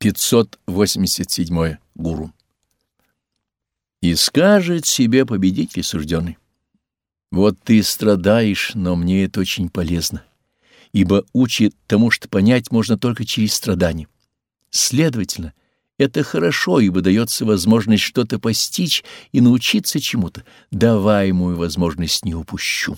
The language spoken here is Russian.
587. Гуру. И скажет себе победитель сужденный. Вот ты страдаешь, но мне это очень полезно, ибо учит тому, что понять можно только через страдания. Следовательно, это хорошо, ибо дается возможность что-то постичь и научиться чему-то. Даваемую возможность не упущу.